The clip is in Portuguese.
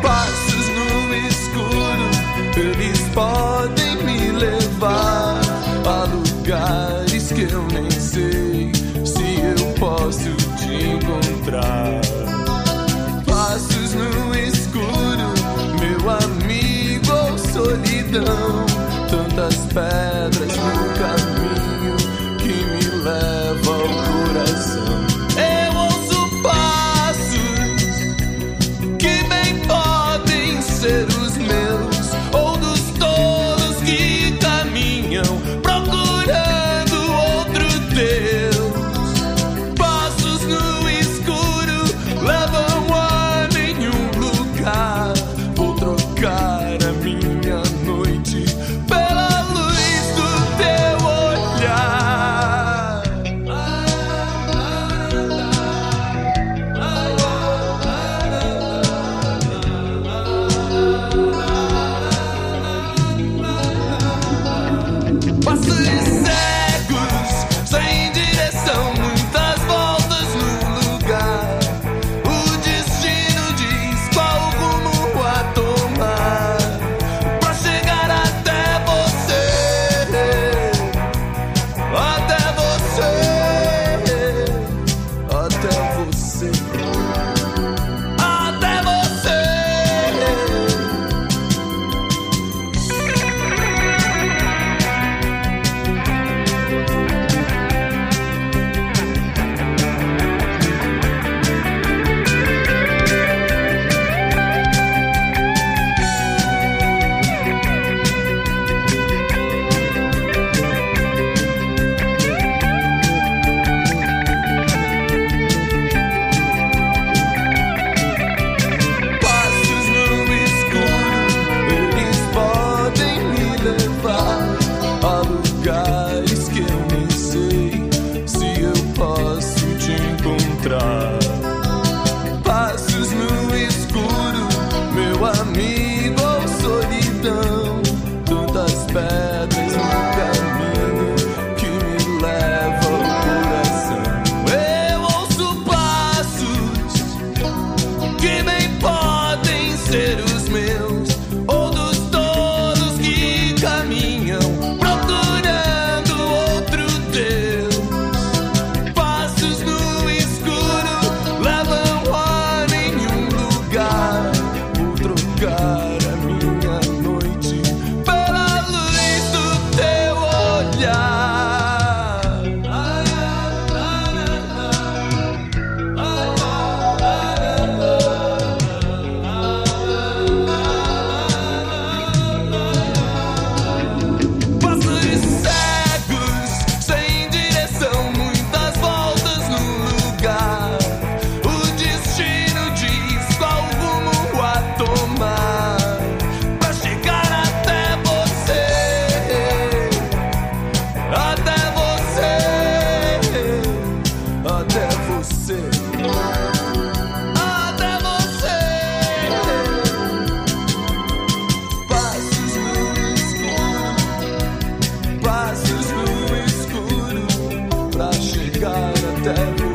Passos no escuro, eles podem me levar a lugares que eu nem sei se eu posso te encontrar. Passos no escuro, meu amigo solidão, tantas pedras no stay.